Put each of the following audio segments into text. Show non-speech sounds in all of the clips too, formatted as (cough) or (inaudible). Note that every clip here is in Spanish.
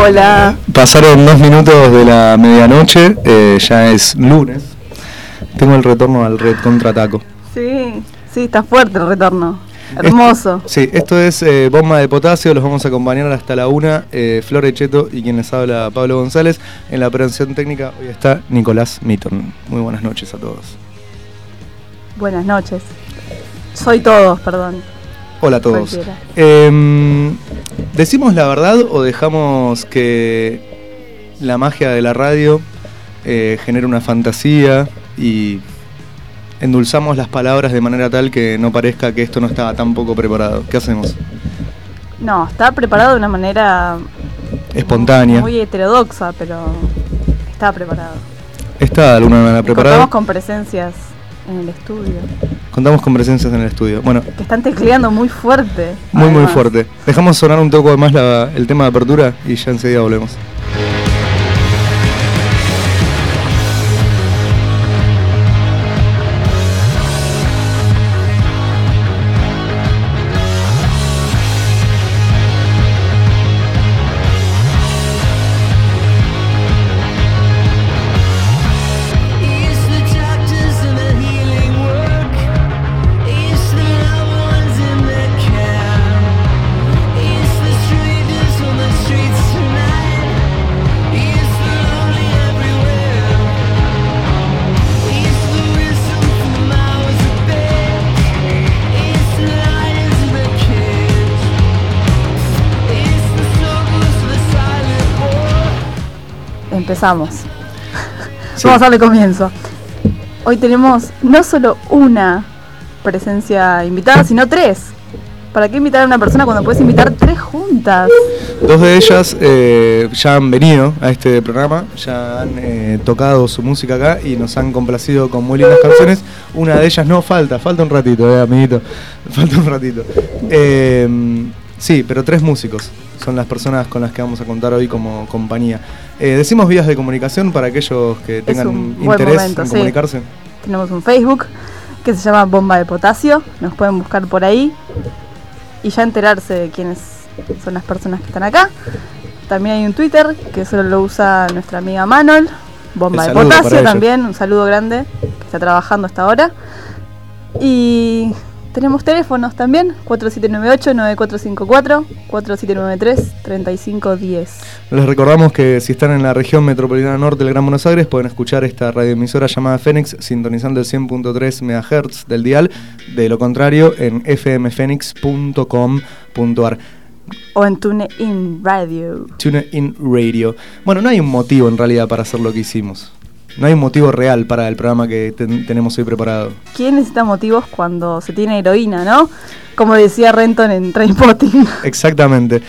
Hola. Pasaron dos minutos de la medianoche, eh, ya es lunes. Tengo el retorno al red contraataco. Sí, sí, está fuerte el retorno. Hermoso. sí, esto es eh, Bomba de Potasio, los vamos a acompañar hasta la una. Eh, Flor Cheto y quien les habla Pablo González. En la operación técnica hoy está Nicolás Mitton. Muy buenas noches a todos. Buenas noches. Soy todos, perdón. Hola a todos. Em, ¿Decimos la verdad o dejamos que la magia de la radio eh, genere una fantasía y endulzamos las palabras de manera tal que no parezca que esto no estaba tan poco preparado? ¿Qué hacemos? No, está preparado de una manera espontánea. Muy heterodoxa, pero está preparado. Está de alguna manera preparado. Estamos con presencias en el estudio. Contamos con presencias en el estudio. Bueno. Que están tecleando muy fuerte. Muy, muy fuerte. Dejamos sonar un poco más el tema de apertura y ya enseguida volvemos. Empezamos. Vamos a darle comienzo. Hoy tenemos no solo una presencia invitada, sino tres. ¿Para qué invitar a una persona cuando puedes invitar tres juntas? Dos de ellas eh, ya han venido a este programa, ya han eh, tocado su música acá y nos han complacido con muy lindas canciones. Una de ellas no falta, falta un ratito, eh, amiguito. Falta un ratito. Eh, sí, pero tres músicos son las personas con las que vamos a contar hoy como compañía. Eh, decimos vías de comunicación para aquellos que tengan interés en comunicarse. Tenemos un Facebook que se llama Bomba de Potasio, nos pueden buscar por ahí y ya enterarse de quiénes son las personas que están acá. También hay un Twitter que solo lo usa nuestra amiga Manol, Bomba de Potasio también, un saludo grande que está trabajando hasta ahora. Y tenemos teléfonos también, 4798-9454, 4793-3510. Les recordamos que si están en la región metropolitana norte del Gran Buenos Aires pueden escuchar esta radioemisora llamada Fénix sintonizando el 100.3 MHz del dial, de lo contrario en fmfenix.com.ar o en TuneIn Radio. TuneIn Radio. Bueno, no hay un motivo en realidad para hacer lo que hicimos no hay un motivo real para el programa que tenemos hoy preparado. ¿Quién necesita motivos cuando se tiene heroína, no? Como decía Renton en Trainspotting. (laughs) Exactamente.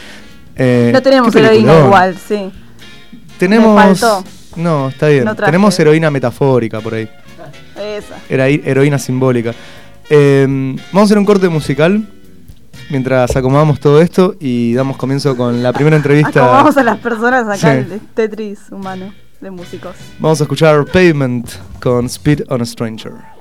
Eh, no tenemos heroína igual, sí. Tenemos. No, está bien. tenemos heroína metafórica por ahí. Esa. Era heroína simbólica. Em, vamos a hacer un corte musical mientras acomodamos todo esto y damos comienzo con la primera (laughs) entrevista. Acomodamos a las personas acá, el Tetris humano Vamos a escuchar Pavement con Speed on a Stranger.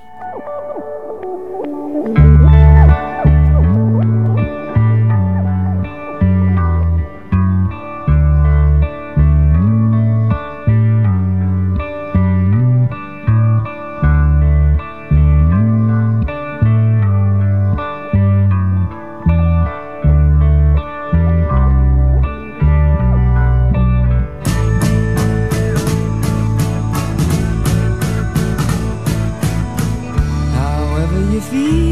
feet.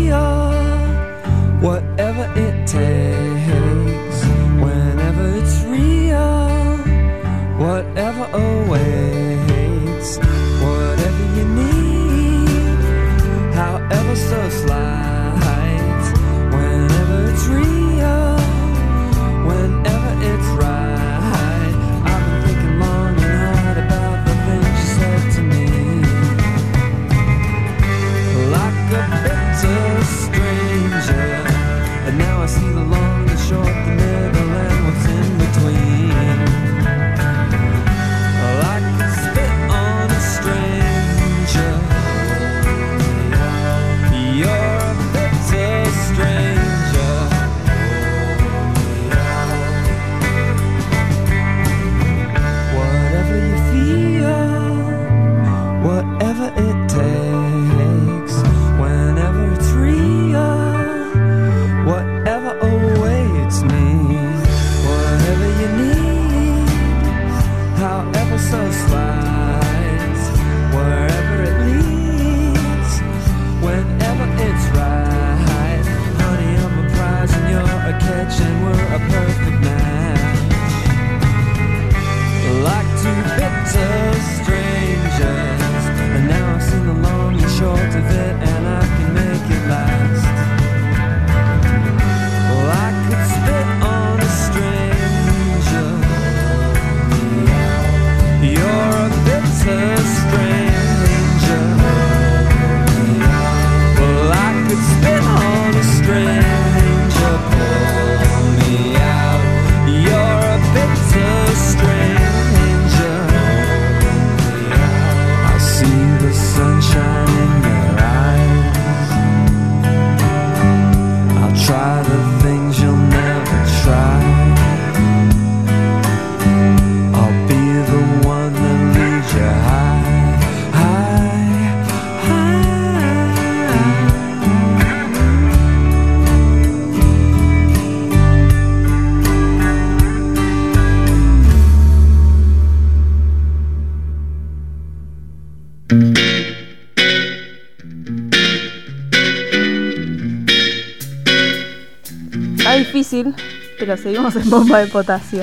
Pero seguimos en bomba de potasio.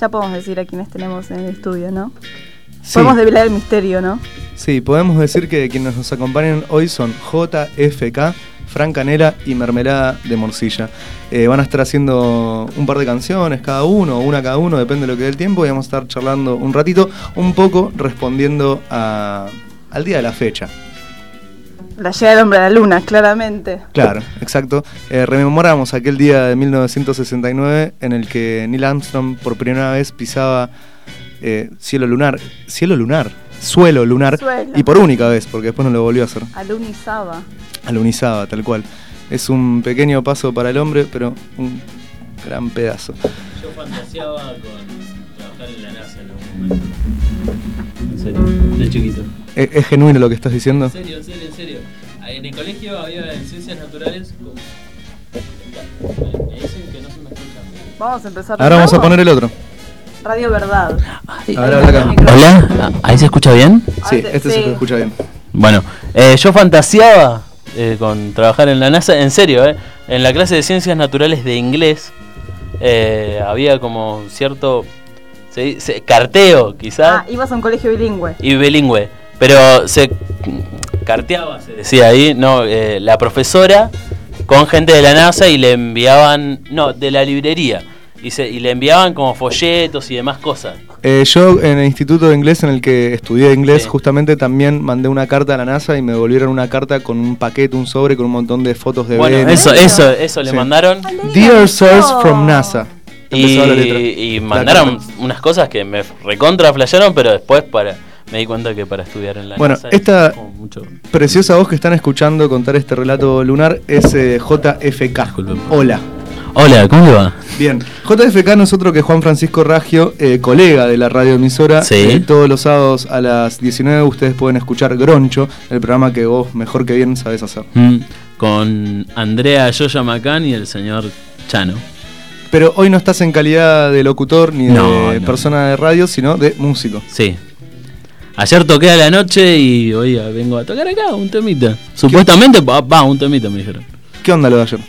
Ya podemos decir a quienes tenemos en el estudio, ¿no? Sí. Podemos develar el misterio, ¿no? Sí, podemos decir que quienes nos acompañan hoy son JFK, Fran Canela y Mermelada de Morcilla. Eh, van a estar haciendo un par de canciones cada uno, o una cada uno, depende de lo que dé el tiempo, y vamos a estar charlando un ratito, un poco respondiendo a- al día de la fecha. La llegada del hombre a la luna, claramente. Claro, exacto. Eh, rememoramos aquel día de 1969 en el que Neil Armstrong por primera vez pisaba eh, cielo lunar, cielo lunar, suelo lunar, Suelo. y por única vez, porque después no lo volvió a hacer. Alunizaba. alunizaba, tal cual. Es un pequeño paso para el hombre, pero un gran pedazo. Yo fantaseaba con trabajar en la NASA en algún momento. En serio, de chiquito. ¿Es, es genuino lo que estás diciendo? En serio, en serio, en serio. Ahí En el colegio había en ciencias naturales. Con... Me dicen que no se me escuchan. Vamos a empezar. Ahora vamos a poner el otro. Radio Verdad. Ahora habla acá. Hola, Ah, ¿ahí se escucha bien? Sí, este se escucha bien. Bueno, eh, yo fantaseaba eh, con trabajar en la NASA, en serio, eh, en la clase de ciencias naturales de inglés eh, había como cierto se- se- carteo, quizás, Ah, ibas a un colegio bilingüe. y bilingüe, pero se carteaba, se decía ahí, no, eh, la profesora con gente de la NASA y le enviaban, no, de la librería, y, se, y le enviaban como folletos y demás cosas. Eh, yo en el instituto de inglés en el que estudié inglés, Sí. justamente también mandé una carta a la NASA y me devolvieron una carta con un paquete, un sobre con un montón de fotos de Bueno, eso, eso, eso le mandaron. Dear Sirs from NASA. Y, mandaron unas cosas que me recontra pero después para me di cuenta que para estudiar en la Bueno, NASA esta- es como mucho. Preciosa voz que están escuchando contar este relato lunar es eh, JFK. Hola. Hola, ¿cómo le va? Bien, JFK no es otro que Juan Francisco Raggio, eh, colega de la radioemisora. Sí. Eh, todos los sábados a las 19 ustedes pueden escuchar Groncho, el programa que vos mejor que bien sabes hacer. Mm, con Andrea Yoya Macán y el señor Chano. Pero hoy no estás en calidad de locutor ni No, de no. persona de radio, sino de músico. Sí. Ayer toqué a la noche y hoy vengo a tocar acá un temita. Supuestamente va, va, un temita, me dijeron. ¿Qué onda lo de ayer?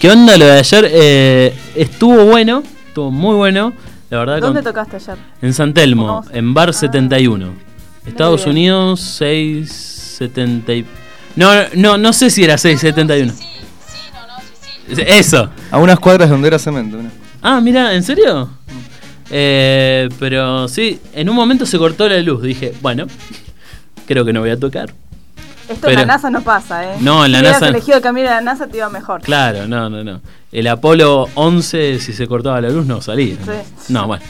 ¿Qué onda lo de ayer? Eh, estuvo bueno, estuvo muy bueno. La verdad, ¿Dónde con- tocaste ayer? En San Telmo, en Bar Ah. 71. Estados. Unidos 670 y... No, no, no sé si era 671. Eso. A unas cuadras donde era cemento. ¿no? Ah, mira, ¿en serio? Eh, pero sí, en un momento se cortó la luz. Dije, bueno, creo que no voy a tocar. Esto Pero- en la NASA no pasa, ¿eh? No, en la si NASA- elegido camino a la NASA te iba mejor. Claro, no, no, no. El Apolo 11, si se cortaba la luz, no salía. Sí. No, bueno.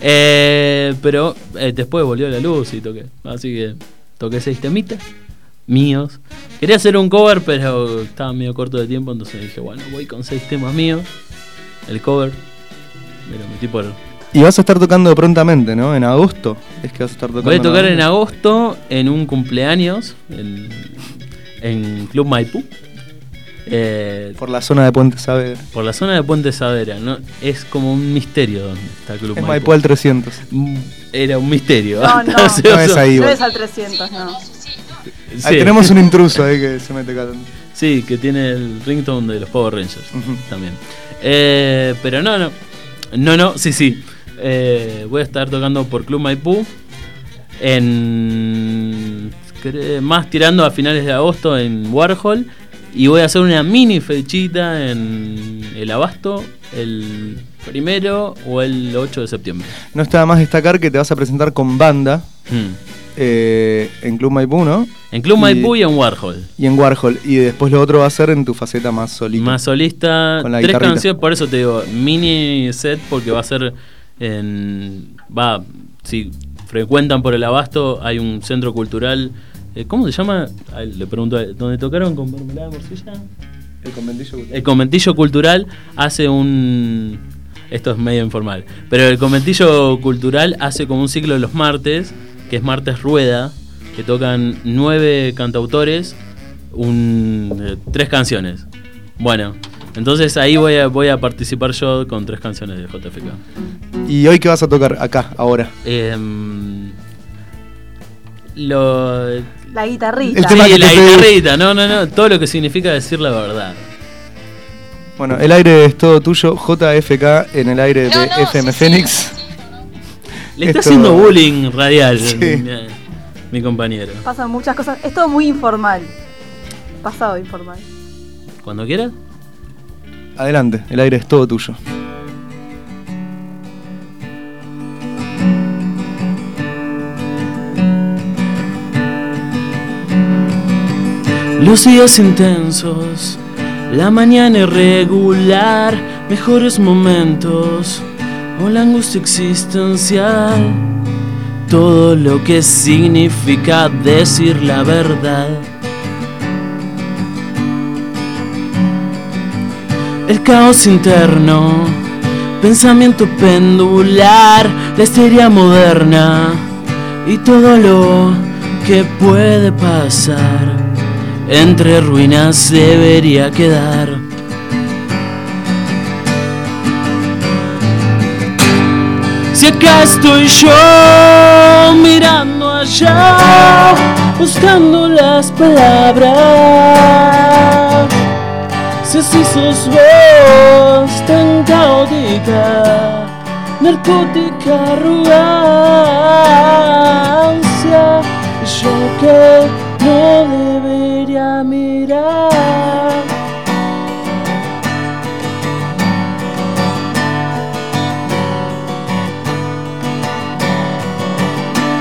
Eh, pero eh, después volvió la luz y toqué. Así que toqué seis temitas míos. Quería hacer un cover, pero estaba medio corto de tiempo, entonces dije, bueno, voy con seis temas míos. El cover. Me lo metí por. Y vas a estar tocando prontamente, ¿no? En agosto. Es que vas a estar tocando. Voy a tocar en agosto en un cumpleaños en, en Club Maipú. Eh, Por la zona de Puente Saavedra. por la zona de Puente Savera, ¿no? Es como un misterio donde está Club Es Maipú. Maipú al 300. Mm, Era un misterio. No, no. (laughs) No es ahí. No es al 300, no. sí. Ahí tenemos un intruso ahí que se mete cantando. Sí, que tiene el ringtone de los Power Rangers también. Eh, pero no, no. No, no, sí, sí. Eh, voy a estar tocando por Club Maipú. En. Más tirando a finales de agosto en Warhol. Y voy a hacer una mini fechita en el Abasto el primero o el 8 de septiembre. No está más destacar que te vas a presentar con banda Mm. eh, en Club Maipú, ¿no? En Club Y- Maipú y en Warhol. Y en Warhol. Y después lo otro va a ser en tu faceta más solita. Más solista, Con la tres canciones, por eso te digo, mini set porque va a ser en... Va, si frecuentan por el abasto, hay un centro cultural, eh, ¿cómo se llama? Le pregunto, ¿dónde tocaron con Mermelada de Morcilla? El conventillo. El conventillo cultural hace un... Esto es medio informal, pero el conventillo cultural hace como un ciclo de los martes, que es martes rueda, que tocan nueve cantautores, un, eh, tres canciones. Bueno, entonces ahí voy a, voy a participar yo con tres canciones de JFK. ¿Y hoy qué vas a tocar acá, ahora? Em, lo, La guitarrita. El tema sí, que la te guitarrita, no, no, no, todo lo que significa decir la verdad. Bueno, el aire es todo tuyo. JFK en el aire No, de no, FM sí, Fénix. Le está Esto- haciendo bullying radial Sí. mi, mi compañero. Pasan muchas cosas. Es todo muy informal. Pasado informal. Cuando quieras. Adelante, el aire es todo tuyo. Los días intensos, la mañana irregular, mejores momentos o la angustia existencial. Todo lo que significa decir la verdad. El caos interno, pensamiento pendular, la histeria moderna y todo lo que puede pasar entre ruinas debería quedar. Si acá estoy yo mirando allá, buscando las palabras. Si así sos vos, tan caótica, narcótica arrogancia, yo que no debería mirar.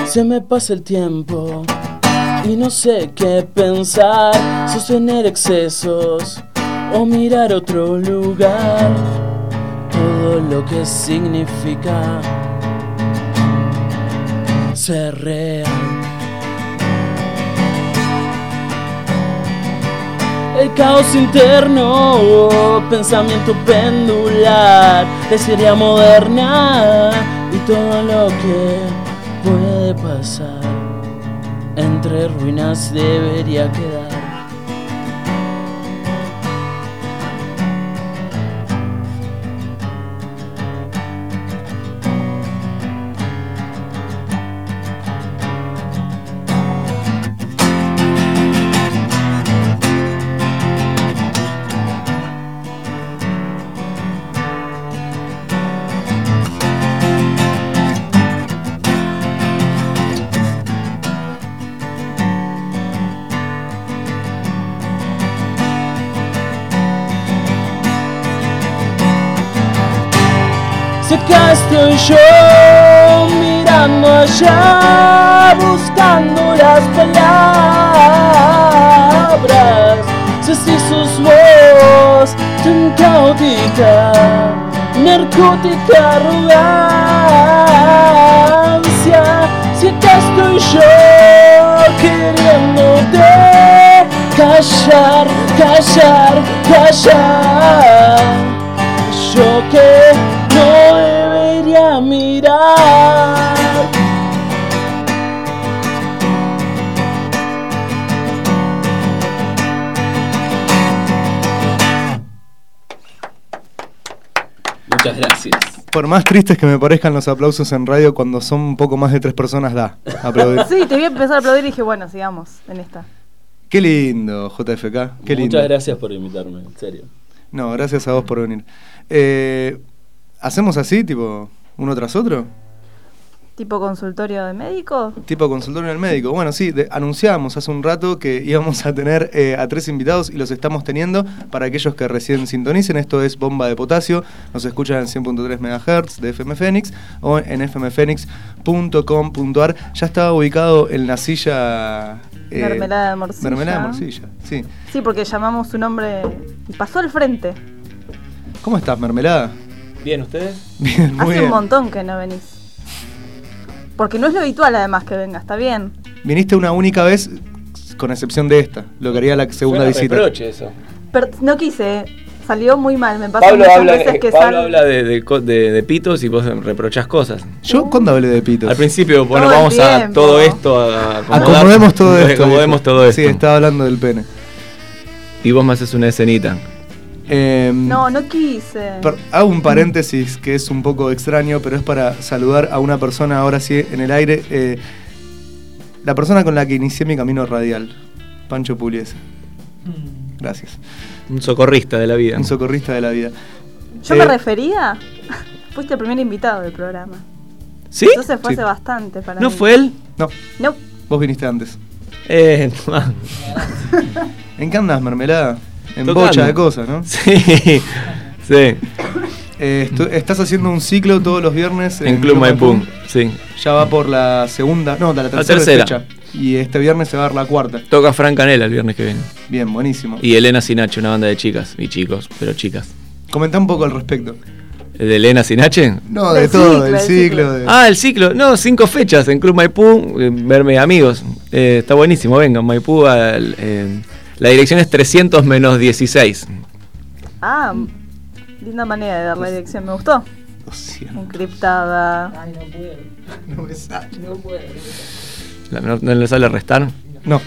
Se me pasa el tiempo y no sé qué pensar, sostener excesos o mirar otro lugar. Todo lo que significa ser real. El caos interno, pensamiento pendular, la serie moderna y todo lo que puede pasar entre ruinas debería quedar. Yo mirando allá, buscando las palabras. Si sos vos, tan caótica, narcótica arrogancia. Si acá estoy yo queriéndote callar, callar, callar Por más tristes que me parezcan los aplausos en radio, cuando son un poco más de tres personas, da. Aplaudir. Sí, te vi empezar a aplaudir y dije, bueno, sigamos en esta. Qué lindo, JFK. Qué lindo. Muchas gracias por invitarme, en serio. No, gracias a vos por venir. Eh, ¿Hacemos así, tipo, uno tras otro? ¿Tipo consultorio de médico? Tipo consultorio del médico. Bueno, sí, de- anunciábamos hace un rato que íbamos a tener eh, a tres invitados y los estamos teniendo. Para aquellos que recién sintonicen, esto es Bomba de Potasio. Nos escuchan en 100.3 MHz de FM Fénix o en fmfenix.com.ar. Ya estaba ubicado en la silla... eh, Mermelada de morcilla. Mermelada de morcilla, sí. Sí, porque llamamos su nombre y pasó al frente. ¿Cómo estás, Mermelada? Bien, ¿ustedes? Bien, muy Hace bien. un montón que no venís. Porque no es lo habitual además que venga, está bien. Viniste una única vez, con excepción de esta, lo que haría la segunda Suena visita. reproche eso. Pero no quise, salió muy mal, me pasó Pablo muchas habla, veces eh, que Pablo sal- habla de, de co- de- de pitos y vos reprochás cosas. Yo, ¿cuándo hablé de pitos? Al principio, bueno, Todo vamos a todo esto a Acomodemos todo (laughs) esto. Acomodemos todo esto. Sí, estaba hablando del pene. Y vos me haces una escenita. Em, No, no quise. per- hago un paréntesis que es un poco extraño, pero es para saludar a una persona ahora sí en el aire. eh, la persona con la que inicié mi camino radial, Pancho Puliese. Gracias. Un socorrista de la vida. Un socorrista de la vida. Yo Eh, me refería. (laughs) Fuiste el primer invitado del programa. ¿Sí? Entonces fue Sí. hace bastante para ¿No mí. fue él? No, No. vos viniste antes. Eh, (laughs) ¿En qué andás, mermelada? En Tocando. bocha de cosas, ¿no? (laughs) sí. Sí. Eh, estás haciendo un ciclo todos los viernes En Club Maipú. Sí. Ya va por la segunda, no, de la tercera, tercera. fecha. Y este viernes se va a dar la cuarta. Toca Fran Canela el viernes que viene. Bien, buenísimo. Y Elena Sinache, una banda de chicas. Y chicos, pero chicas. Comentá un poco al respecto. ¿De Elena Sinache? No, de todo, ciclo, del ciclo. ciclo. de- Ah, el ciclo. No, cinco fechas en Club Maipú. eh, verme amigos. Eh, está buenísimo. Vengan, Maipú. al, eh, la dirección es 300 menos 16. Ah, linda manera de dar la dirección. Me gustó. 200. Encriptada. (laughs) No me sale. La- ¿No, no le sale restar? No.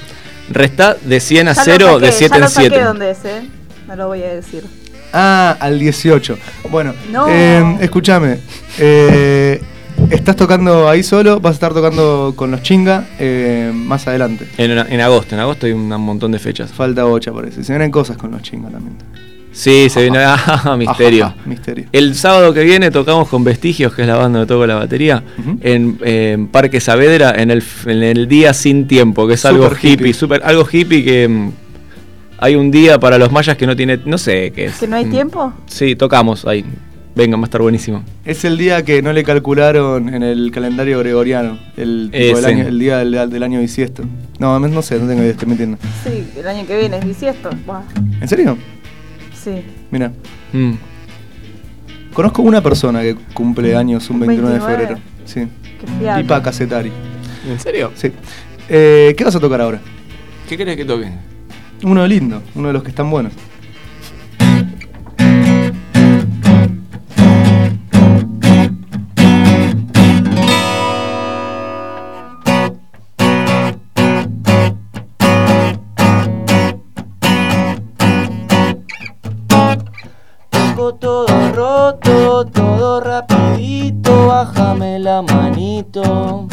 Resta de 100 a Ya lo 0, saqué, de 7 ya en lo saqué 7. dónde es, ¿eh? No lo voy a decir. Ah, al 18. Bueno, No. eh, escúchame. eh, ¿Estás tocando ahí solo? ¿Vas a estar tocando con los chinga eh, más adelante? En, en agosto, en agosto hay un montón de fechas. Falta bocha, parece. Se vienen cosas con los chinga también. Sí, se viene. (laughs) Ah, misterio. Ajá, misterio. El sábado que viene tocamos con Vestigios, que es la banda donde toco la batería, en, en Parque Saavedra, en el, f- en el día sin tiempo, que es algo hippie. super, algo hippie que mm, hay un día para los mayas que no tiene, no sé qué es. ¿Que no hay Mm, tiempo? Sí, tocamos ahí. Venga, va a estar buenísimo. Es el día que no le calcularon en el calendario gregoriano. El, tipo del Ese. año- el día del, del año bisiesto. No, no sé, no tengo idea, estoy mintiendo. Sí, el año que viene es bisiesto. Buah, ¿En serio? Sí. Mira. Mm. Conozco una persona que cumple años un 29, de 29. febrero. Sí. Qué. Pipa Casetari. ¿En serio? Sí. Eh, ¿Qué vas a tocar ahora? ¿Qué querés que toque? Uno lindo, uno de los que están buenos. Rapidito, bájame la manito.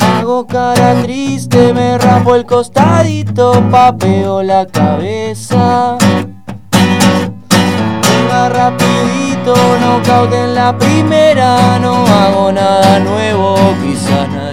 Hago cara triste, me rapo el costadito, papeo la cabeza. Venga rapidito, no en la primera, no hago nada nuevo, quizás nadie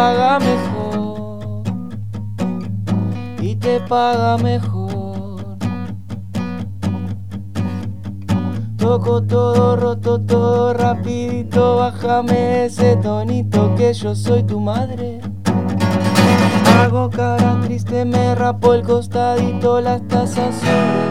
paga mejor. Y te paga mejor. Toco todo roto, todo rapidito, bájame ese tonito que yo soy tu madre. Hago cara triste, me rapo el costadito, las tazas sobre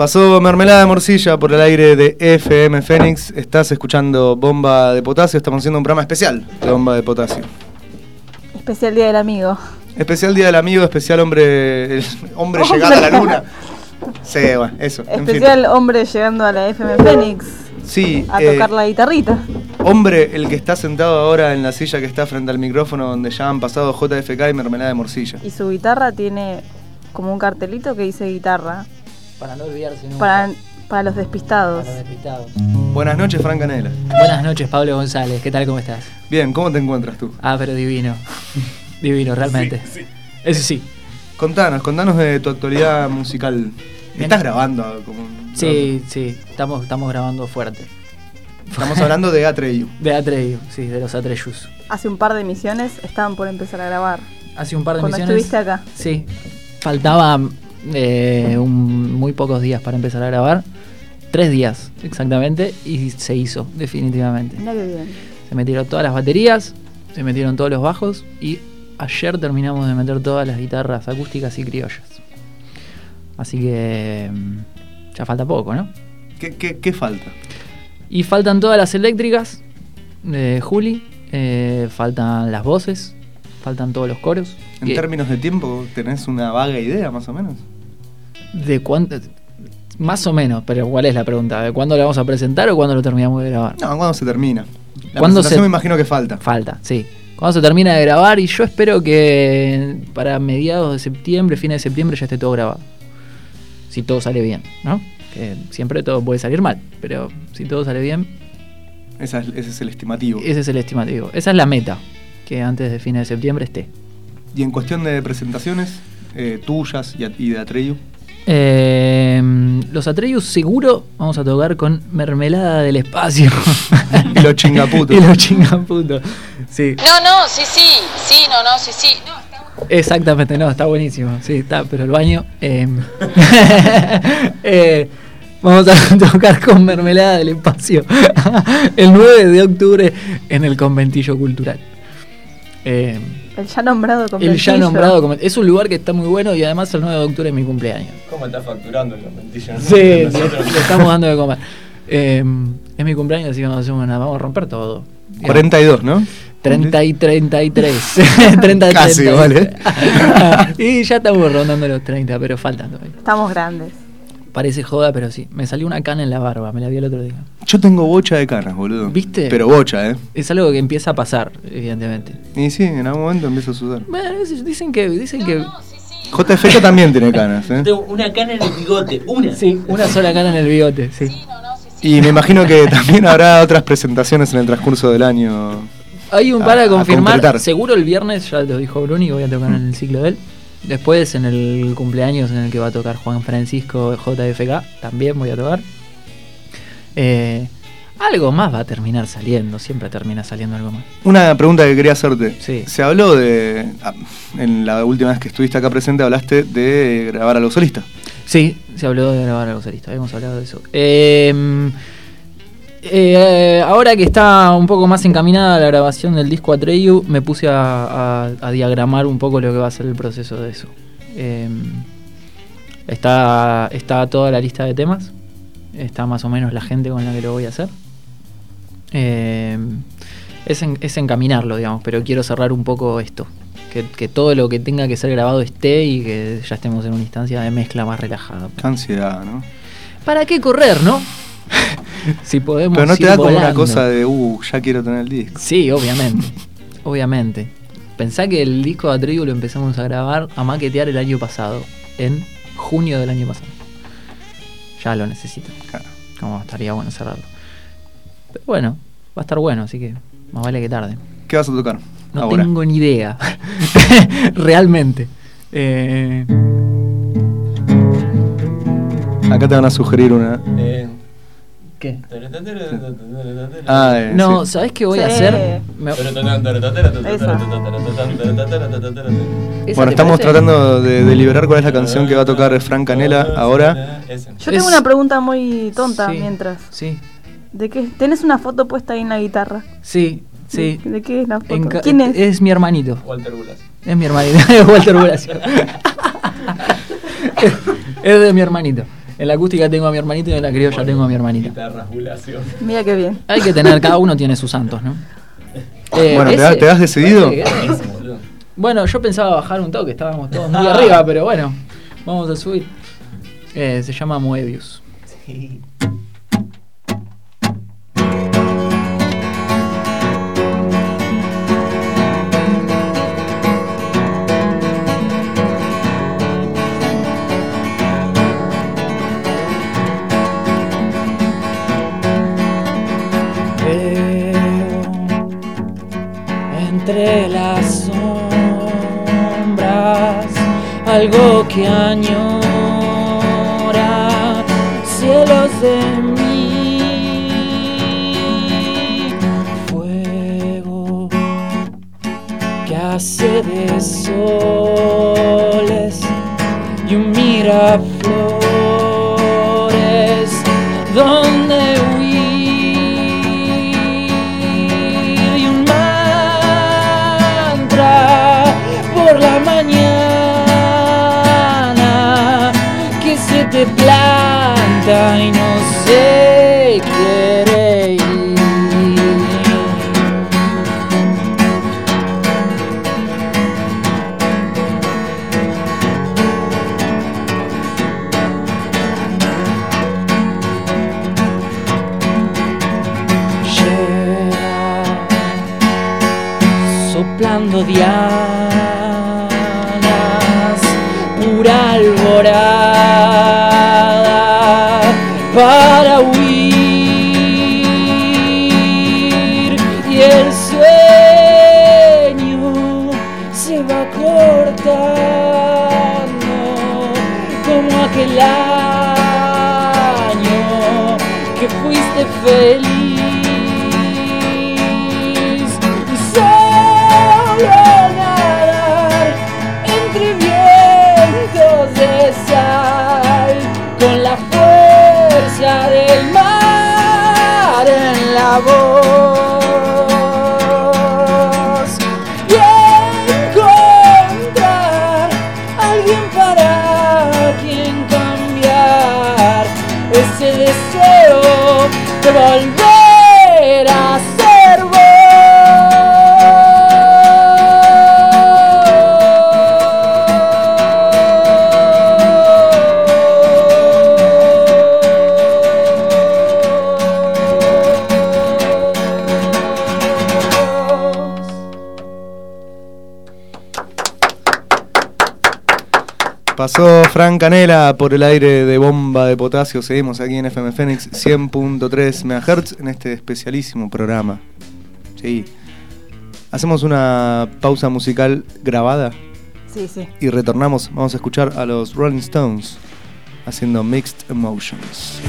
Pasó Mermelada de Morcilla por el aire de FM Fénix. Estás escuchando Bomba de Potasio. Estamos haciendo un programa especial de Bomba de Potasio. Especial Día del Amigo. Especial Día del Amigo, especial hombre, el hombre Hombre. llegado a la luna. Sí, bueno, eso. en fin. Especial hombre llegando a la FM Fénix Sí, a eh, tocar la guitarrita. hombre el que está sentado ahora en la silla que está frente al micrófono donde ya han pasado JFK y mermelada de morcilla. Y su guitarra tiene como un cartelito que dice guitarra. Para no olvidarse nunca. Para, para los despistados. Para los despistados. Buenas noches, Fran Canela. Buenas noches, Pablo González. ¿Qué tal? ¿Cómo estás? Bien, ¿cómo te encuentras tú? Ah, pero divino. (laughs) divino, realmente. Eso sí. Contanos, contanos de tu actualidad musical. ¿Estás grabando? Como un- Sí, sí. Estamos, estamos grabando fuerte. Estamos hablando de Atreyu. (laughs) De Atreyu, sí, de los Atreyus. Hace un par de emisiones estaban por empezar a grabar. Hace un par de Cuando misiones. estuviste acá. Sí. Faltaba eh, un- muy pocos días para empezar a grabar. Tres días, exactamente. Y se hizo, definitivamente. Bien. Se metieron todas las baterías, se metieron todos los bajos y ayer terminamos de meter todas las guitarras acústicas y criollas. Así que mm, ya falta poco, ¿no? ¿Qué, qué, qué falta? Y faltan todas las eléctricas de Juli, eh, faltan las voces, faltan todos los coros. En Que- términos de tiempo, ¿tenés una vaga idea más o menos? ¿De cuánto? Más o menos, pero ¿cuál es la pregunta? ¿De cuándo lo vamos a presentar o cuándo lo terminamos de grabar? No, ¿cuándo se termina? La ¿Cuándo presentación se- me imagino que falta. Falta, sí. Cuando se termina de grabar y yo espero que para mediados de septiembre, fines de septiembre ya esté todo grabado. Si todo sale bien, ¿no? Que siempre todo puede salir mal, pero si todo sale bien, Esa es- ese es el estimativo. ese es el estimativo. Esa es la meta, que antes de fines de septiembre esté. Y en cuestión de presentaciones, eh, tuyas y, de Atreyu, Eh, los Atreyus seguro vamos a tocar con Mermelada del Espacio. (laughs) y los chingaputos. (laughs) y los chingaputos. Sí, No, no, sí, sí, sí, no, no, sí, sí. No, está. Exactamente, no, está buenísimo. Sí, está, pero el baño. eh, (laughs) eh, vamos a tocar con Mermelada del Espacio el 9 de octubre en el Conventillo Cultural. Eh, El ya nombrado el ya conventillo. nombrado es un lugar que está muy bueno y además el 9 de octubre es mi cumpleaños. ¿Cómo está facturando el conventillo? Sí, (laughs) le, le estamos dando de comer. Eh, es mi cumpleaños, así que vamos a, hacer una- vamos a romper todo. 42, ¿no? 30 y 33. 30 y (laughs) Casi, 33. vale. (laughs) y ya estamos rondando los 30, pero faltan todavía. Estamos grandes. Parece joda, pero sí. Me salió una cana en la barba, me la vi el otro día. Yo tengo bocha de canas, boludo. ¿Viste? Pero bocha, ¿eh? Es algo que empieza a pasar, evidentemente. Y sí, en algún momento empiezo a sudar. Bueno, dicen que. Dicen que JFK también tiene canas, ¿eh? Tengo una cana en el bigote, una. sí, una sola cana en el bigote, sí. Y me imagino que también habrá otras presentaciones en el transcurso del año. Hay un A- para a confirmar. Seguro el viernes, ya lo dijo Bruni, voy a tocar en el ciclo de él. Después en el cumpleaños en el que va a tocar Juan Francisco JFK, también voy a tocar. Eh, algo más va a terminar saliendo, siempre termina saliendo algo más. Una pregunta que quería hacerte. Sí. Se habló de. ah, En la última vez que estuviste acá presente hablaste de grabar a los solistas. Sí, se habló de grabar a los solistas, habíamos hablado de eso. Eh, eh, ahora que está un poco más encaminada la grabación del disco Atreyu, me puse a, a- a diagramar un poco lo que va a ser el proceso de eso. Eh, está, está toda la lista de temas, está más o menos la gente con la que lo voy a hacer. Eh, es, en- es encaminarlo, digamos, pero quiero cerrar un poco esto. Que, que todo lo que tenga que ser grabado esté y que ya estemos en una instancia de mezcla más relajada. Qué ansiedad, ¿no? ¿Para qué correr, no? (laughs) si podemos. Pero no te da como una cosa de, uh, ya quiero tener el disco. Sí, obviamente. obviamente. Pensá que el disco de Atreyu lo empezamos a grabar, a maquetear el año pasado, en junio del año pasado. Ya lo necesito. Claro. Como estaría bueno cerrarlo. Pero bueno, va a estar bueno, así que más vale que tarde. ¿Qué vas a tocar? No ahora. tengo ni idea. (laughs) Realmente. Eh, Acá te van a sugerir una. ¿Qué? Ah, eh, No, sí. ¿sabes qué voy a hacer? Me- ¿Esa Bueno, estamos parece? tratando de deliberar cuál es la canción que va a tocar Frank Canela ahora. Yo tengo una pregunta muy tonta Sí, mientras. Sí, ¿De qué? ¿Tenés una foto puesta ahí en la guitarra? sí, sí. ¿De, de qué es la foto? ¿Quién es? Es mi hermanito. Walter Bulas. Es mi hermanito. Es Walter Bulacio. es, es de mi hermanito en la acústica tengo a mi hermanito y en la criolla bueno, tengo a mi hermanita. Mira qué bien. Hay que tener, cada uno tiene sus santos, ¿no? (laughs) Eh, bueno, ¿te has decidido? Bueno, yo pensaba bajar un toque, estábamos todos muy ah. arriba, pero bueno, vamos a subir. Eh, se llama Moebius. Sí. can I Fran Canela por el aire de bomba de potasio. Seguimos aquí en FM Fénix 100.3 MHz en este especialísimo programa. Sí. Hacemos una pausa musical grabada. Sí, sí. Y retornamos. Vamos a escuchar a los Rolling Stones haciendo Mixed Emotions.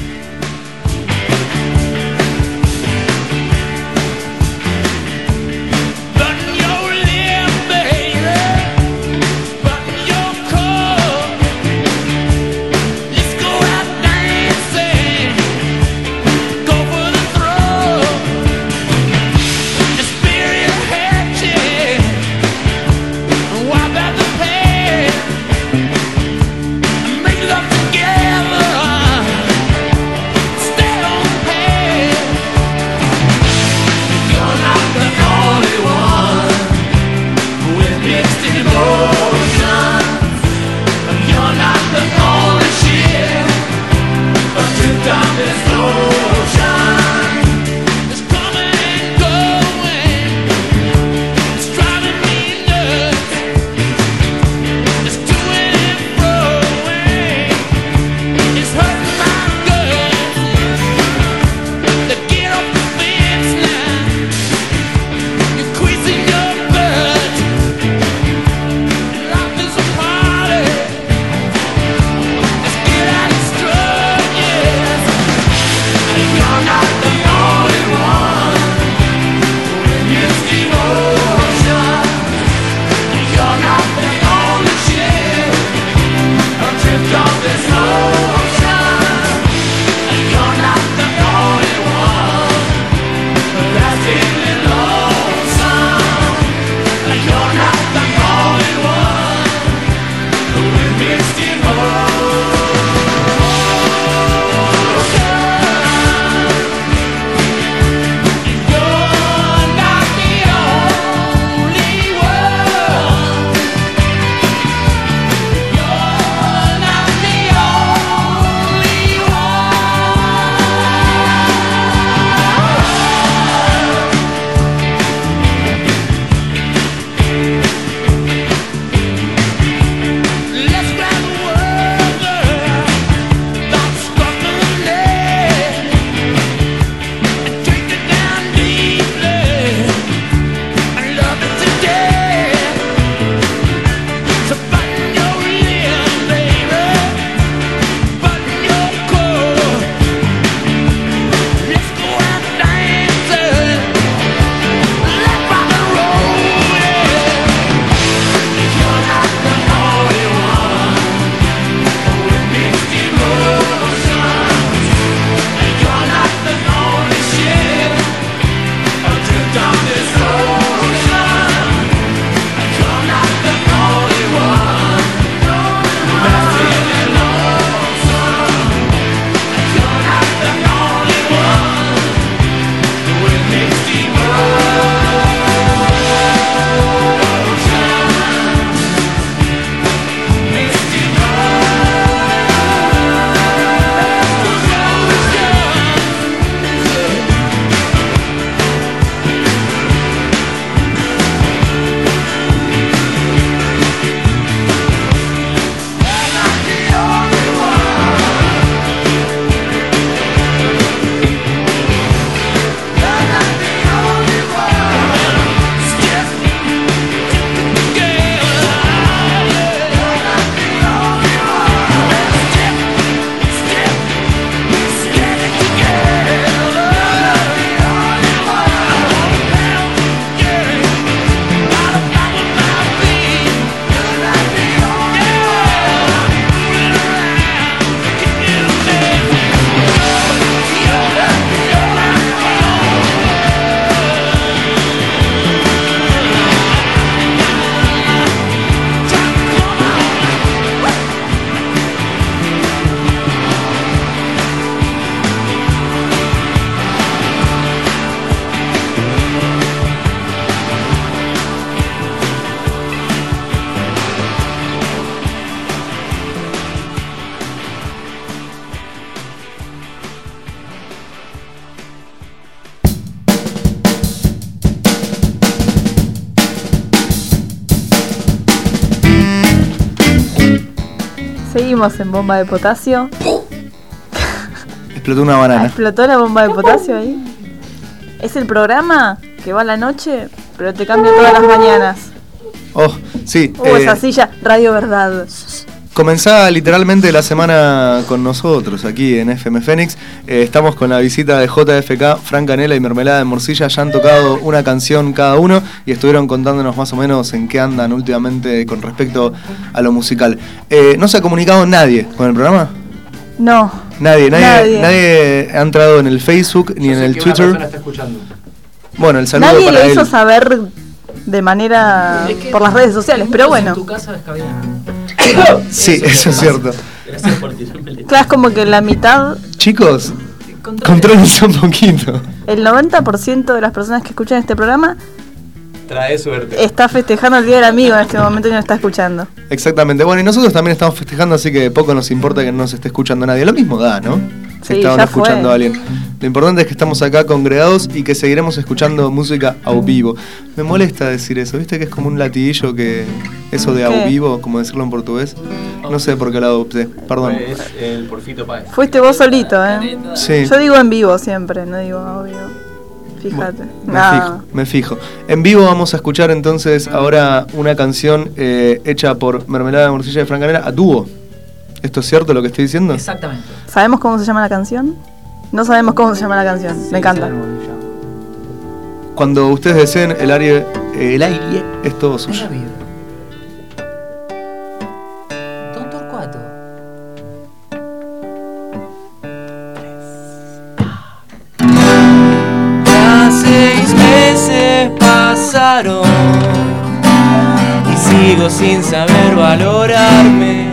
En bomba de potasio. Explotó una Ah, banana. explotó la bomba de potasio ahí. Es el programa que va a la noche, pero te cambia todas las mañanas. Oh, sí. Uh, eh, esa silla, Radio Verdad. Comenzaba literalmente la semana con nosotros aquí en FM Fénix. Eh, estamos con la visita de JFK, Fran Canela y Mermelada de Morcilla. Ya han tocado una canción cada uno y estuvieron contándonos más o menos en qué andan últimamente con respecto a lo musical. Eh, ¿No se ha comunicado nadie con el programa? No. Nadie, nadie, Nadie. nadie ha entrado en el Facebook ni en el Twitter. escuchando. Bueno, el saludo Nadie para él. hizo saber de manera por las redes sociales, pero bueno. tu casa Sí, eso es cierto. Gracias por Claro, como que la mitad, Chicos, contrólense un poquito. el 90% de las personas que escuchan este programa Trae suerte. está festejando el Día del Amigo en este momento y no está escuchando. Exactamente. Bueno, y nosotros también estamos festejando, así que poco nos importa que no se esté escuchando nadie. Lo mismo da, ¿no? Si Sí, ya escuchando fue. a alguien. Lo importante es que estamos acá congregados y que seguiremos escuchando música a vivo. Me molesta decir eso, ¿viste? Que es como un latiguillo que. Eso de a ¿Qué? vivo, como decirlo en portugués. No sé por qué lo adopté, perdón. Es el Porfito Páez. Fuiste vos solito, ¿eh? Sí. Yo digo en vivo siempre, no digo audio. Fíjate. Me No. fijo, me fijo. En vivo vamos a escuchar entonces ahora una canción eh, hecha por Mermelada de Morcilla de Francanera a dúo. ¿Esto es cierto lo que estoy diciendo? Exactamente. ¿Sabemos cómo se llama la canción? No sabemos cómo se llama la canción. Me encanta. Cuando ustedes deseen, el aire, el aire es todo Es suyo. Y sigo sin saber valorarme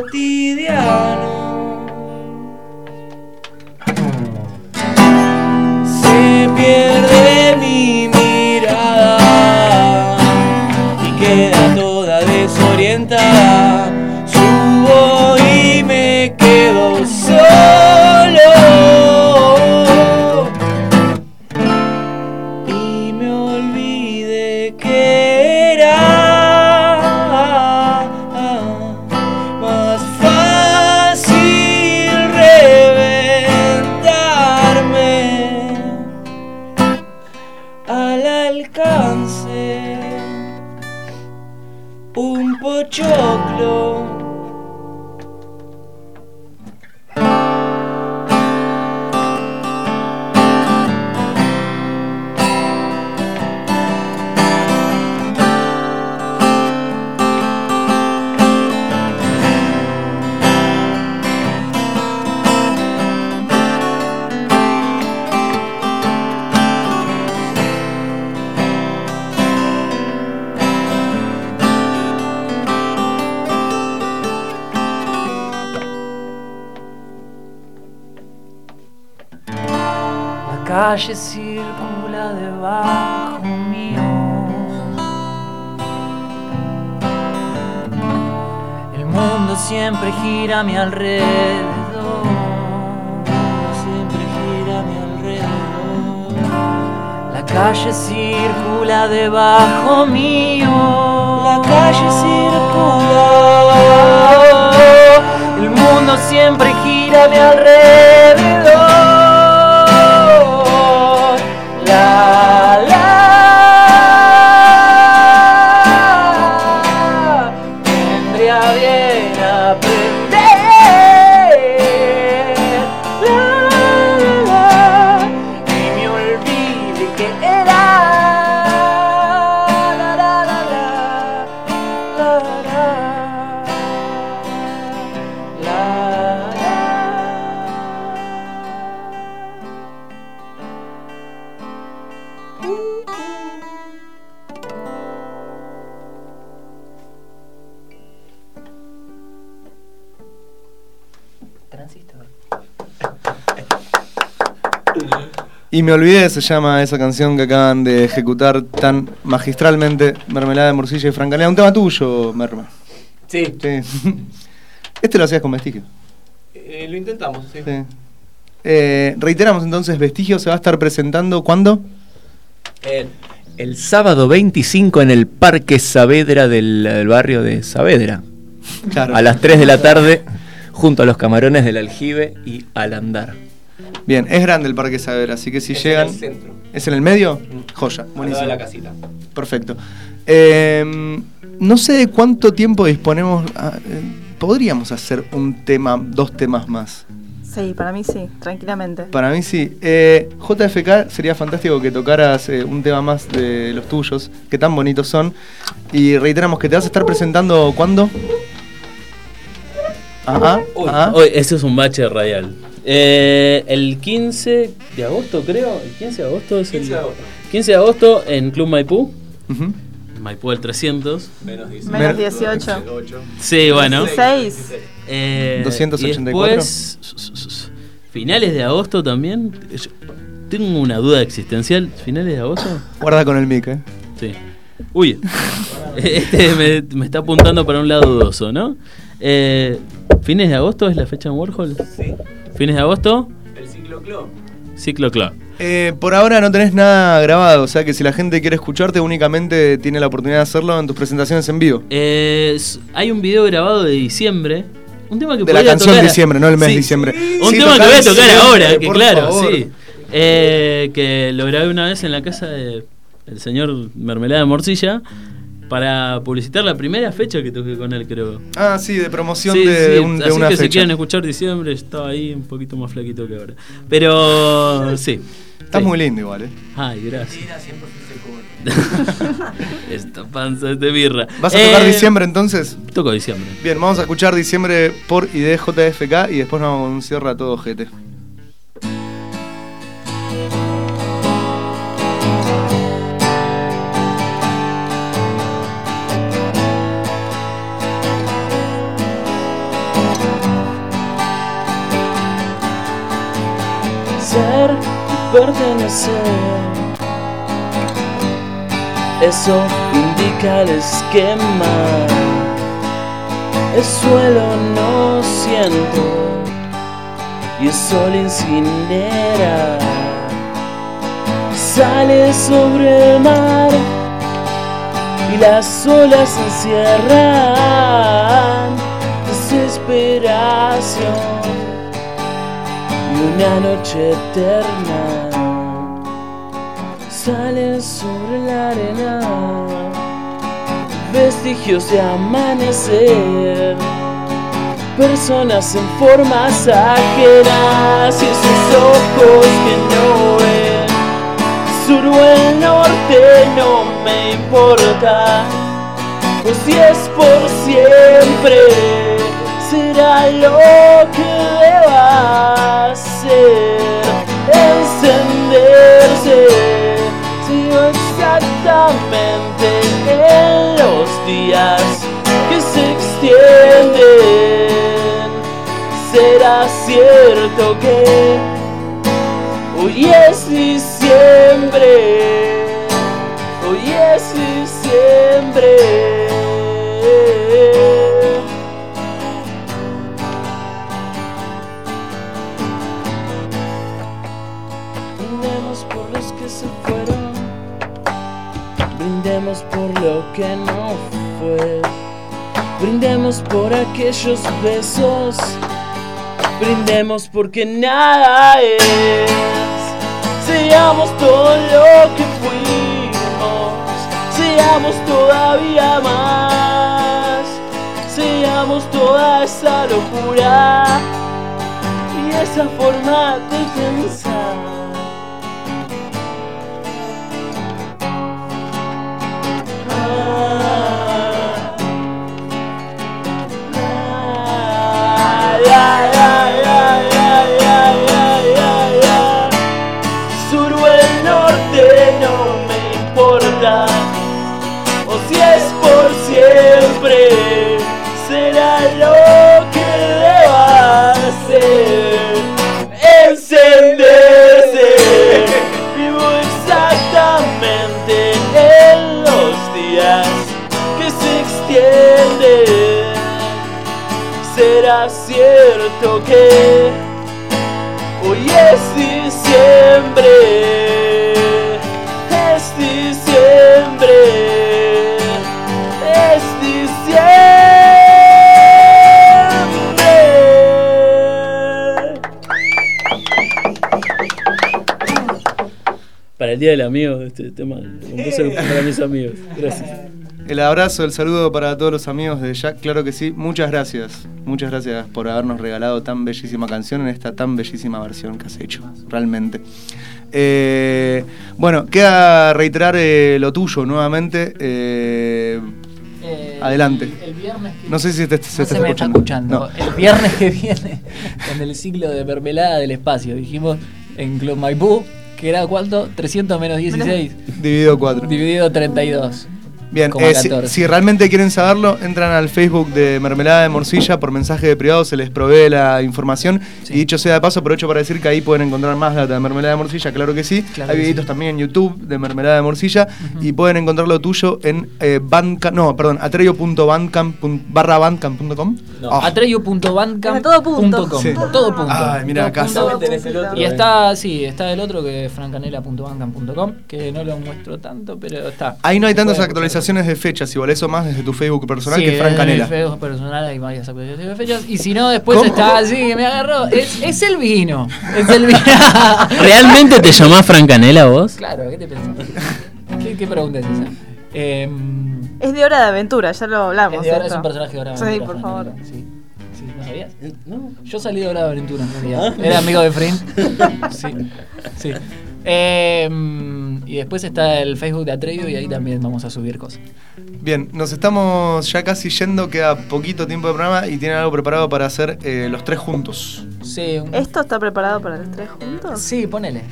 cotidiano. Mi alrededor. Y me olvidé, se llama esa canción que acaban de ejecutar tan magistralmente Mermelada de Morcilla y Francanea. Un tema tuyo, Merma. Sí. (laughs) Este lo hacías con vestigio. Eh, lo intentamos, sí. Sí. Eh, reiteramos entonces, Vestigio se va a estar presentando ¿cuándo? Eh, el sábado 25 en el Parque Saavedra del, del barrio de Saavedra. Claro. A las 3 de la tarde, junto a los camarones del aljibe y al andar. Bien, es grande el Parque Saavedra, así que si Es llegan... en el centro. ¿Es en el medio? Joya, Al lado buenísimo. de la casita. Perfecto. Eh, no sé de cuánto tiempo disponemos... ah, eh, podríamos hacer un tema, dos temas más. Sí, para mí sí, tranquilamente. Para mí sí. Eh, JFK sería fantástico que tocaras eh, un tema más de los tuyos, que tan bonitos son. Y reiteramos que te vas a estar presentando ¿cuándo? Ajá. ajá. Hoy, ese es un bache radial. Eh, el 15 de agosto, creo. El 15 de agosto es el. 15 de agosto. 15 de agosto en Club Maipú. Ujú. Maipú al 300. Menos 10. Menos 18. Sí, bueno. 6. Eh, 284. Y después, finales de agosto también. Yo tengo una duda existencial. ¿Finales de agosto? Guarda con el mic, eh. Sí. Uy, (laughs) este me, me está apuntando para un lado dudoso, ¿no? Eh, ¿Fines de agosto es la fecha en Warhol? Sí. ¿Fines de agosto? El ciclo club. Ciclo Club. Eh, por ahora no tenés nada grabado, o sea que si la gente quiere escucharte únicamente tiene la oportunidad de hacerlo en tus presentaciones en vivo. Eh, hay un video grabado de diciembre. Un tema que De la canción tocar- diciembre, no el mes Sí. diciembre. Un Sí, tema que voy a tocar ahora, que por claro, favor. sí. Eh, que lo grabé una vez en la casa de el señor Mermelada de Morcilla para publicitar la primera fecha que toqué con él, creo. Ah, sí, de promoción Sí, de, sí, de un- de así una que si fecha. quieren escuchar diciembre, estaba ahí un poquito más flaquito que ahora. Pero sí. Estás Sí. muy lindo igual, eh. Ay, gracias. (laughs) Esta panza es de birra. ¿Vas a tocar Eh, diciembre entonces? Toco diciembre. Bien, vamos a escuchar diciembre por de JFK y después nos vamos con un cierre a todo GT. Pertenecer. Eso indica el esquema. El suelo no siento y el sol incinera. Sale sobre el mar y las olas encierran desesperación y una noche eterna sale sobre la arena, vestigios de amanecer, personas en formas ajenas y esos ojos que no ven, sur o el norte no me importa, pues si es por siempre será lo que deba ser días que se extienden. Será cierto que hoy es diciembre hoy es diciembre. Brindemos por los que se fueron, brindemos por lo que no brindemos por aquellos besos, brindemos porque nada es, seamos todo lo que fuimos, seamos todavía más, seamos toda esa locura y esa forma de pensar. siempre será lo que deba hacer. Encenderse. (laughs) Vivo exactamente en los días que se extienden. Será cierto que día del amigo, este tema lo compuse para mis amigos. Gracias. El abrazo, el saludo para todos los amigos de Jack, claro que sí. Muchas gracias. Muchas gracias por habernos regalado tan bellísima canción en esta tan bellísima versión que has hecho, realmente. Eh, bueno, queda reiterar eh, lo tuyo nuevamente. eh, adelante. El viernes que No sé si te- se no está se me está escuchando. escuchando. El viernes que viene, en el ciclo de mermelada del espacio, dijimos en Club Maipú, que era cuánto? 300 menos 16, Dividido 4. dividido 32. Bien, eh, si, 14. si realmente quieren saberlo, entran al Facebook de Mermelada de Morcilla, por mensaje de privado se les provee la información. Y dicho sea de paso, aprovecho para decir que ahí pueden encontrar más data de Mermelada de Morcilla, claro que sí. Claro Hay que videitos también en YouTube de Mermelada de Morcilla y pueden encontrar lo tuyo en eh, Bandcamp, no, perdón, atreyo.bandcamp barra bandcamp.com. No, Ah. atreyu.bandcamp.com. Todo punto. Sí. Todo punto. Ay, mira, acá. Y está, sí, está el otro que es francanela.bandcamp.com, que no lo muestro tanto, pero está. Ahí no hay tantas actualizaciones de fechas, igual eso más desde tu Facebook personal Sí, que Fran en Facebook personal hay varias actualizaciones de fechas. Y si no, después ¿Cómo? está así que me agarró. Es, es el vino. Es el vino. (laughs) ¿Realmente te llamás Francanela vos? Claro, ¿qué te pensás? ¿Qué, qué pregunta es esa? Em, Es de hora de aventura, ya lo hablamos. es, de Hora- es un personaje de Hora de Sí, Aventura, por favor. Sí. Sí, ¿no sabías? Yo salí de Hora de Aventura en realidad. Era amigo de Frin. (laughs) Sí. sí. Em, y después está el Facebook de Atreyu y ahí también vamos a subir cosas. Bien, nos estamos ya casi yendo, queda poquito tiempo de programa y tienen algo preparado para hacer eh, los tres juntos. Sí, un- ¿Esto está preparado para los tres juntos? sí ponele.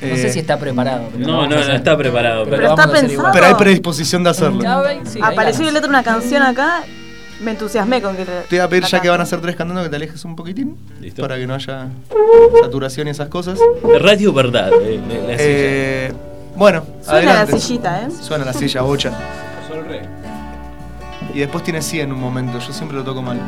No Eh, sé si está preparado. pero No, no, no está preparado. Pero Pero, está pensado. Pero hay predisposición de hacerlo. Sí, Apareció otro una canción acá, me entusiasmé con que le- Te voy a pedir ya que van a ser tres cantando que te alejes un poquitín. Listo. Para que no haya saturación y esas cosas. Radio Verdad. eh, la-. Eh, bueno, Suena adelante. la sillita, ¿eh? Suena la silla, bocha. Y después tiene sí en un momento, yo siempre lo toco mal.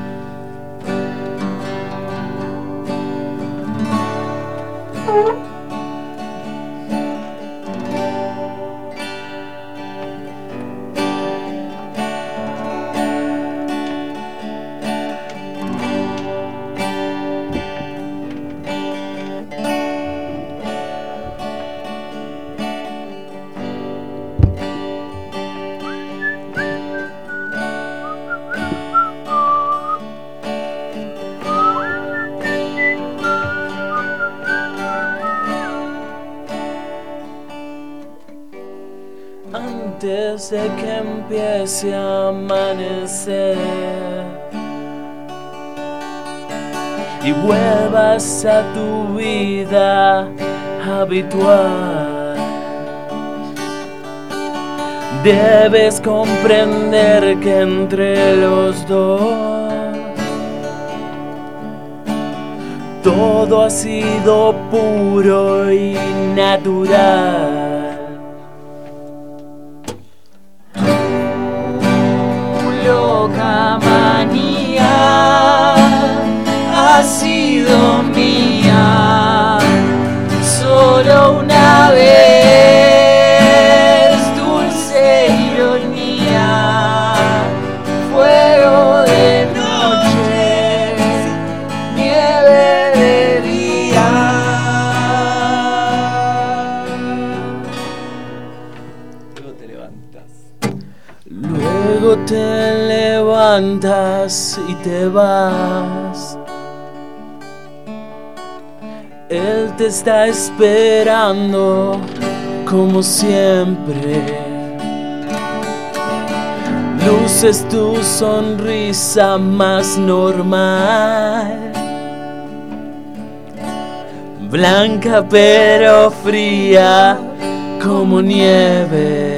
A amanecer y vuelvas a tu vida habitual. Debes comprender que entre los dos todo ha sido puro y natural. Ha sido mía solo una vez dulce ironía fuego de noche nieve de día luego te levantas Luego te levantas y te vas. Te está esperando como siempre. Luces tu sonrisa más normal. Blanca pero fría como nieve.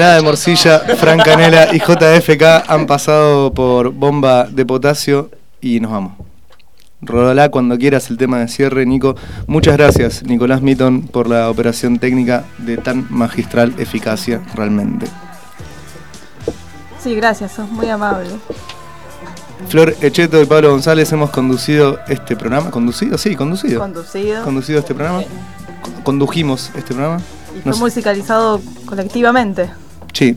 Mermelada de morcilla, Fran Canela y JFK han pasado por bomba de potasio y nos vamos. Rodolá cuando quieras el tema de cierre, Nico. Muchas gracias, Nicolás Mitton, por la operación técnica de tan magistral eficacia, realmente. Sí, gracias, sos muy amable. Flor Echeto y Pablo González hemos conducido este programa. ¿Conducido? Sí, conducido. Conducido. Conducido este programa. Con- Condujimos este programa. Y fue Nos- musicalizado colectivamente. Sí,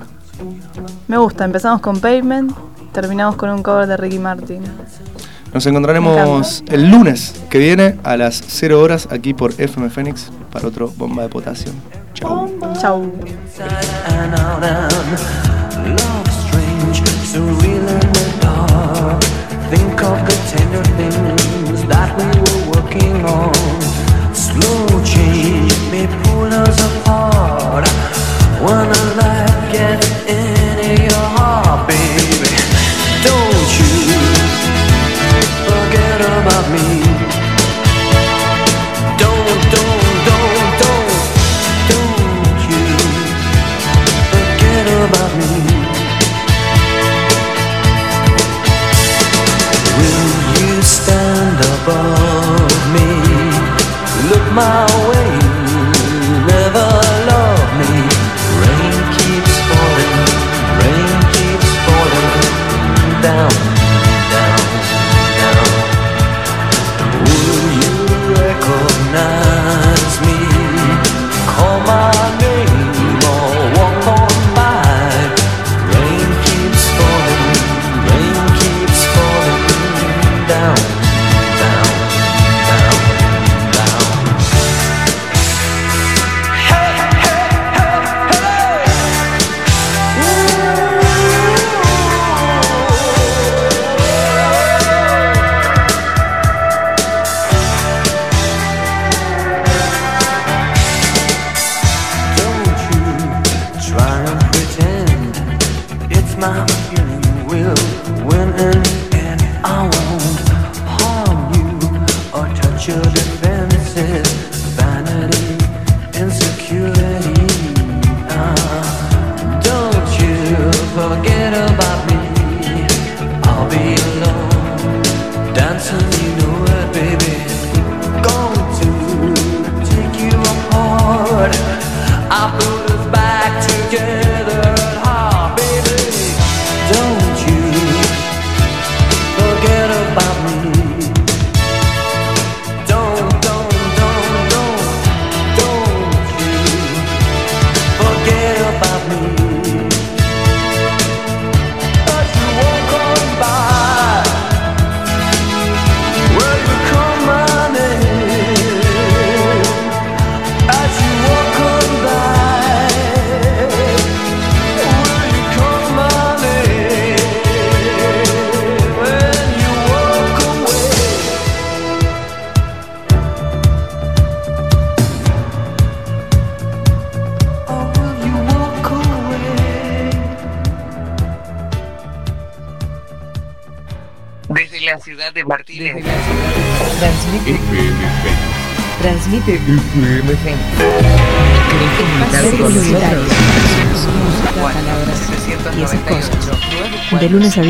Me gusta, empezamos con Pavement, terminamos con un cover de Ricky Martin. Nos encontraremos el lunes que viene a las 0 horas aquí por FM Fénix para otro bomba de potasio. Chao. Chau. and out and love strange, surreal and dark. Think of the tender things that we were working on. Slow change may pull us apart. When the light gets into your heart, baby, don't you forget about me. De lunes a